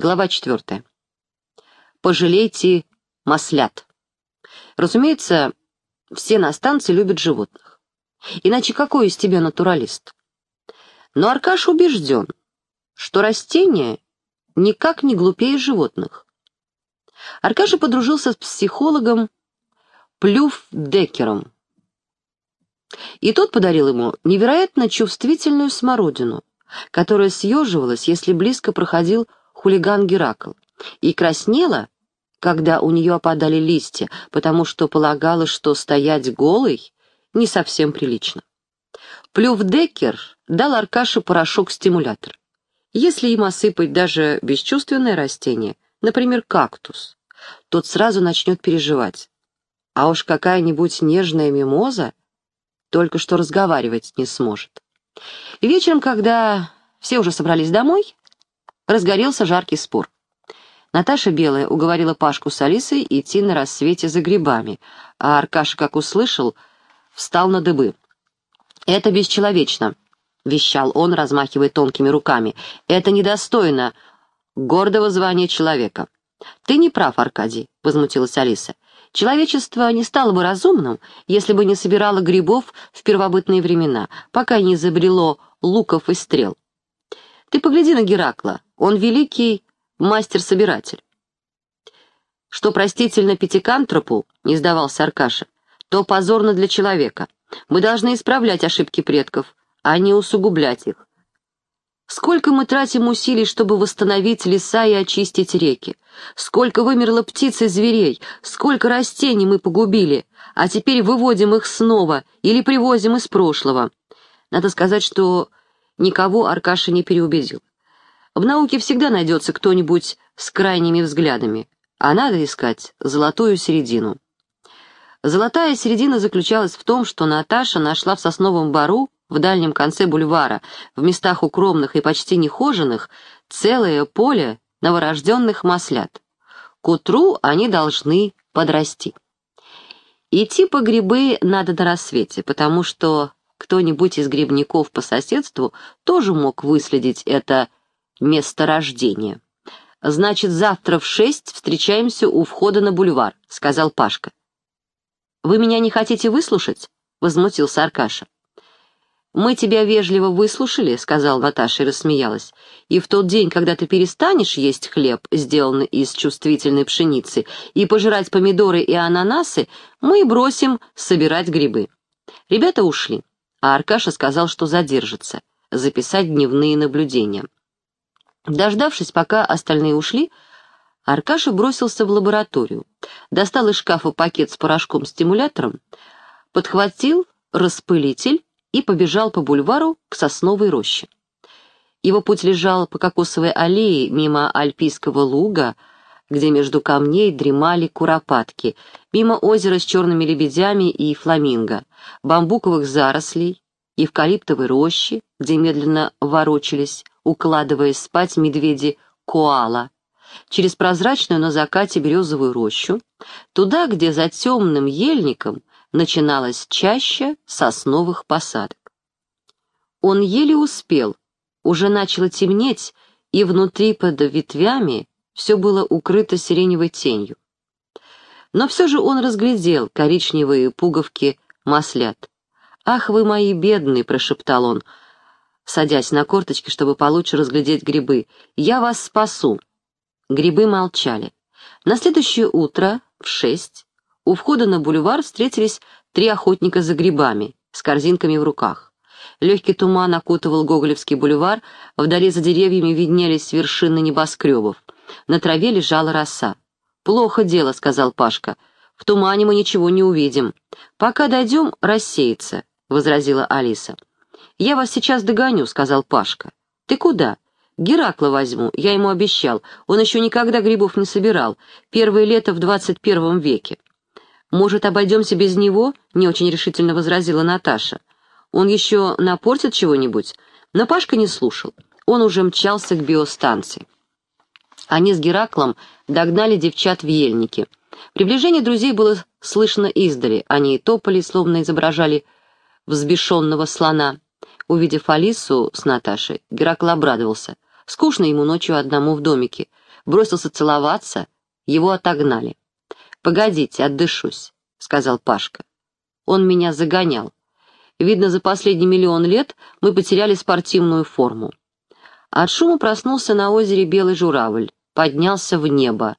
Глава четвертая. Пожалейте маслят. Разумеется, все на станции любят животных. Иначе какой из тебя натуралист? Но Аркаш убежден, что растения никак не глупее животных. Аркаша подружился с психологом Плюф-Деккером. И тот подарил ему невероятно чувствительную смородину, которая съеживалась, если близко проходил хулиган Геракл, и краснела, когда у нее опадали листья, потому что полагала, что стоять голой не совсем прилично. Плювдекер дал Аркаше порошок-стимулятор. Если им осыпать даже бесчувственное растение, например, кактус, тот сразу начнет переживать. А уж какая-нибудь нежная мимоза только что разговаривать не сможет. Вечером, когда все уже собрались домой, разгорелся жаркий спор. Наташа Белая уговорила Пашку с Алисой идти на рассвете за грибами, а Аркаша, как услышал, встал на дыбы. «Это бесчеловечно», — вещал он, размахивая тонкими руками. «Это недостойно гордого звания человека». «Ты не прав, Аркадий», — возмутилась Алиса. «Человечество не стало бы разумным, если бы не собирало грибов в первобытные времена, пока не изобрело луков и стрел. Ты погляди на Геракла, он великий мастер-собиратель. Что простительно пятикантропу, не сдавался Аркаша, то позорно для человека. Мы должны исправлять ошибки предков, а не усугублять их. Сколько мы тратим усилий, чтобы восстановить леса и очистить реки? Сколько вымерло птиц и зверей? Сколько растений мы погубили? А теперь выводим их снова или привозим из прошлого? Надо сказать, что никого Аркаша не переубедил. В науке всегда найдется кто-нибудь с крайними взглядами, а надо искать золотую середину. Золотая середина заключалась в том, что Наташа нашла в сосновом бару в дальнем конце бульвара, в местах укромных и почти нехоженных, целое поле новорожденных маслят. К утру они должны подрасти. Идти по грибы надо на рассвете, потому что кто-нибудь из грибников по соседству тоже мог выследить это месторождения. «Значит, завтра в шесть встречаемся у входа на бульвар», — сказал Пашка. «Вы меня не хотите выслушать?» — возмутился Аркаша. «Мы тебя вежливо выслушали», — сказал Наташа и рассмеялась. «И в тот день, когда ты перестанешь есть хлеб, сделанный из чувствительной пшеницы, и пожирать помидоры и ананасы, мы бросим собирать грибы». Ребята ушли, а Аркаша сказал, что задержится, записать дневные наблюдения. Дождавшись, пока остальные ушли, Аркаша бросился в лабораторию, достал из шкафа пакет с порошком-стимулятором, подхватил распылитель и побежал по бульвару к сосновой роще. Его путь лежал по кокосовой аллее мимо альпийского луга, где между камней дремали куропатки, мимо озера с черными лебедями и фламинго, бамбуковых зарослей, эвкалиптовой рощи, где медленно ворочались укладываясь спать медведи-коала, через прозрачную на закате березовую рощу, туда, где за темным ельником начиналась чаща сосновых посадок. Он еле успел, уже начало темнеть, и внутри под ветвями все было укрыто сиреневой тенью. Но все же он разглядел коричневые пуговки маслят. «Ах вы мои бедные!» — прошептал он — садясь на корточки, чтобы получше разглядеть грибы. «Я вас спасу!» Грибы молчали. На следующее утро, в шесть, у входа на бульвар встретились три охотника за грибами, с корзинками в руках. Легкий туман окутывал Гоголевский бульвар, вдали за деревьями виднелись вершины небоскребов. На траве лежала роса. «Плохо дело», — сказал Пашка. «В тумане мы ничего не увидим. Пока дойдем, рассеется», — возразила Алиса. «Я вас сейчас догоню», — сказал Пашка. «Ты куда?» «Геракла возьму, я ему обещал. Он еще никогда грибов не собирал. Первое лето в двадцать первом веке». «Может, обойдемся без него?» — не очень решительно возразила Наташа. «Он еще напортит чего-нибудь?» Но Пашка не слушал. Он уже мчался к биостанции. Они с Гераклом догнали девчат в ельнике. Приближение друзей было слышно издали. Они топали, словно изображали взбешенного слона. Увидев Алису с Наташей, Геракл обрадовался. Скучно ему ночью одному в домике. бросился целоваться, его отогнали. «Погодите, отдышусь», — сказал Пашка. Он меня загонял. Видно, за последний миллион лет мы потеряли спортивную форму. От шума проснулся на озере белый журавль, поднялся в небо,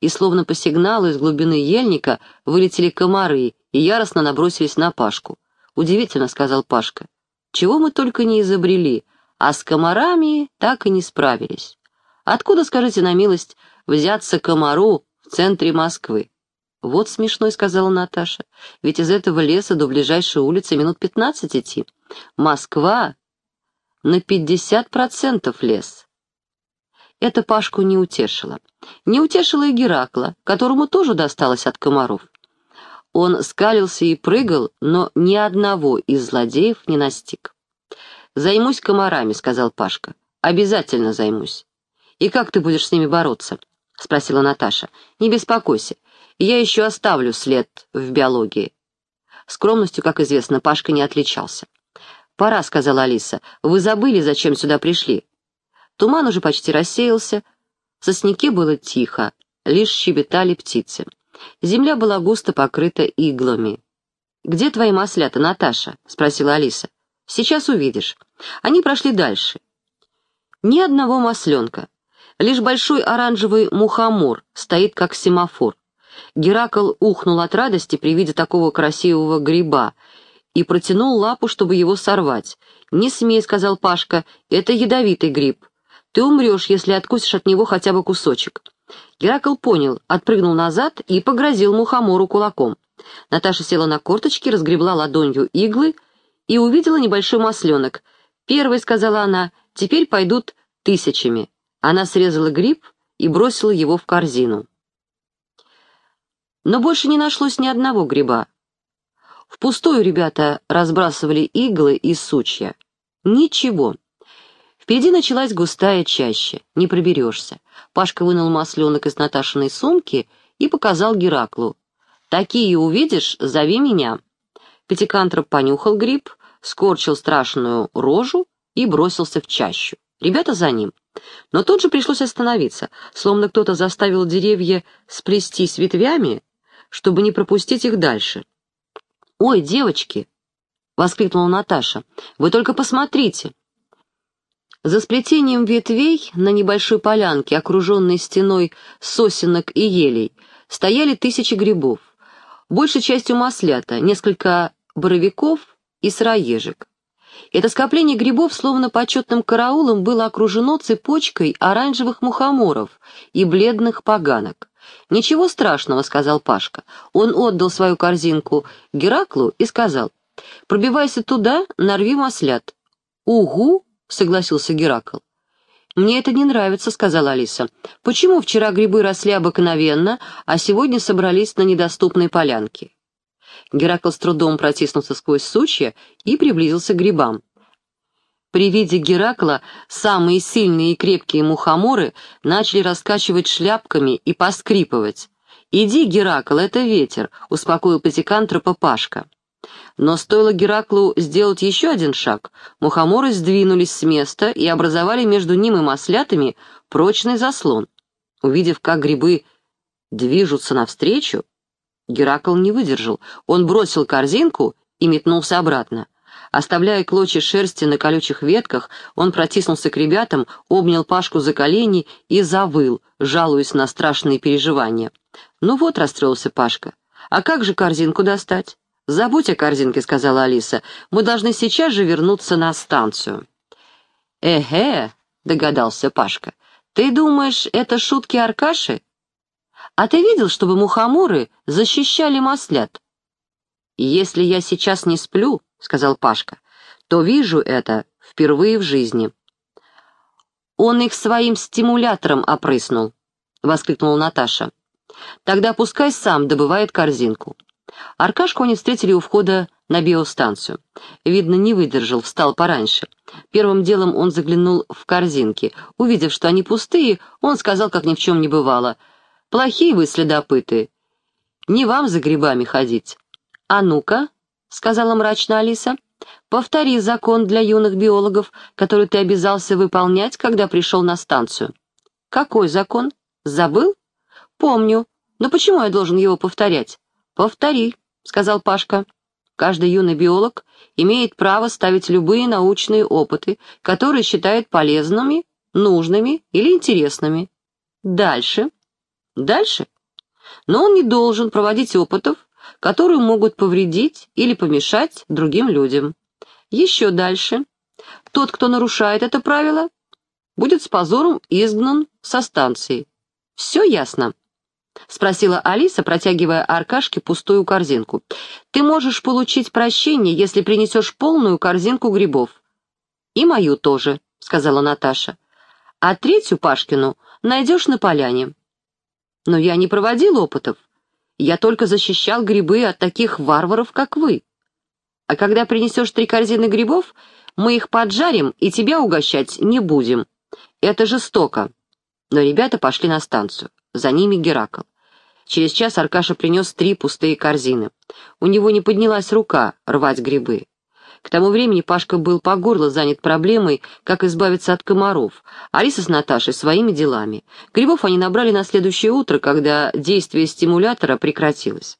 и словно по сигналу из глубины ельника вылетели комары и яростно набросились на Пашку. «Удивительно», — сказал Пашка. «Чего мы только не изобрели, а с комарами так и не справились. Откуда, скажите на милость, взяться комару в центре Москвы?» «Вот смешно», — сказала Наташа, — «ведь из этого леса до ближайшей улицы минут пятнадцать идти. Москва на пятьдесят процентов лес». Это Пашку не утешило. Не утешило и Геракла, которому тоже досталось от комаров. Он скалился и прыгал, но ни одного из злодеев не настиг. «Займусь комарами», — сказал Пашка. «Обязательно займусь». «И как ты будешь с ними бороться?» — спросила Наташа. «Не беспокойся, я еще оставлю след в биологии». Скромностью, как известно, Пашка не отличался. «Пора», — сказала Алиса. «Вы забыли, зачем сюда пришли?» Туман уже почти рассеялся, в сосняке было тихо, лишь щебетали птицы. Земля была густо покрыта иглами. «Где твои маслята, Наташа?» — спросила Алиса. «Сейчас увидишь». Они прошли дальше. Ни одного масленка. Лишь большой оранжевый мухомор стоит как семафор. Геракл ухнул от радости при виде такого красивого гриба и протянул лапу, чтобы его сорвать. «Не смей», — сказал Пашка, — «это ядовитый гриб. Ты умрешь, если откусишь от него хотя бы кусочек». Геракл понял, отпрыгнул назад и погрозил мухомору кулаком. Наташа села на корточки, разгребла ладонью иглы и увидела небольшой масленок. «Первый», — сказала она, — «теперь пойдут тысячами». Она срезала гриб и бросила его в корзину. Но больше не нашлось ни одного гриба. Впустую ребята разбрасывали иглы и сучья. Ничего. Впереди началась густая чаща, не проберешься. Пашка вынул масленок из Наташиной сумки и показал Гераклу. «Такие увидишь, зови меня». Пятикантроп понюхал гриб, скорчил страшную рожу и бросился в чащу. Ребята за ним. Но тут же пришлось остановиться, словно кто-то заставил деревья сплестись ветвями, чтобы не пропустить их дальше. «Ой, девочки!» — воскликнула Наташа. «Вы только посмотрите!» За сплетением ветвей на небольшой полянке, окруженной стеной сосенок и елей, стояли тысячи грибов, большей частью маслята, несколько боровиков и сыроежек. Это скопление грибов, словно почетным караулом, было окружено цепочкой оранжевых мухоморов и бледных поганок. «Ничего страшного», — сказал Пашка. Он отдал свою корзинку Гераклу и сказал, «Пробивайся туда, нарви маслят». «Угу», — согласился Геракл. «Мне это не нравится», — сказала Алиса. «Почему вчера грибы росли обыкновенно, а сегодня собрались на недоступной полянке?» Геракл с трудом протиснулся сквозь сучья и приблизился к грибам. При виде Геракла самые сильные и крепкие мухоморы начали раскачивать шляпками и поскрипывать. «Иди, Геракл, это ветер», — успокоил патикантропа Пашка. Но стоило Гераклу сделать еще один шаг, мухоморы сдвинулись с места и образовали между ним и маслятами прочный заслон. Увидев, как грибы движутся навстречу, Геракл не выдержал. Он бросил корзинку и метнулся обратно. Оставляя клочья шерсти на колючих ветках, он протиснулся к ребятам, обнял Пашку за колени и завыл, жалуясь на страшные переживания. «Ну вот», — расстроился Пашка, — «а как же корзинку достать?» «Забудь о корзинке», — сказала Алиса, — «мы должны сейчас же вернуться на станцию». «Эге», — догадался Пашка, — «ты думаешь, это шутки Аркаши?» «А ты видел, чтобы мухоморы защищали маслят?» «Если я сейчас не сплю», — сказал Пашка, — то вижу это впервые в жизни. «Он их своим стимулятором опрыснул», — воскликнула Наташа. «Тогда пускай сам добывает корзинку». Аркашку они встретили у входа на биостанцию. Видно, не выдержал, встал пораньше. Первым делом он заглянул в корзинки. Увидев, что они пустые, он сказал, как ни в чем не бывало. «Плохие вы следопыты. Не вам за грибами ходить. А ну-ка, — сказала мрачно Алиса. «Повтори закон для юных биологов, который ты обязался выполнять, когда пришел на станцию». «Какой закон?» Забыл? Помню. Но почему я должен его повторять? Повтори, сказал Пашка. Каждый юный биолог имеет право ставить любые научные опыты, которые считает полезными, нужными или интересными. Дальше. Дальше. Но он не должен проводить опытов, которые могут повредить или помешать другим людям. Еще дальше. Тот, кто нарушает это правило, будет с позором изгнан со станции. Все ясно? — спросила Алиса, протягивая Аркашке пустую корзинку. «Ты можешь получить прощение, если принесешь полную корзинку грибов». «И мою тоже», — сказала Наташа. «А третью Пашкину найдешь на поляне». «Но я не проводил опытов. Я только защищал грибы от таких варваров, как вы. А когда принесешь три корзины грибов, мы их поджарим и тебя угощать не будем. Это жестоко». Но ребята пошли на станцию. За ними Геракл. Через час Аркаша принес три пустые корзины. У него не поднялась рука рвать грибы. К тому времени Пашка был по горло занят проблемой, как избавиться от комаров, Алиса с Наташей своими делами. Грибов они набрали на следующее утро, когда действие стимулятора прекратилось.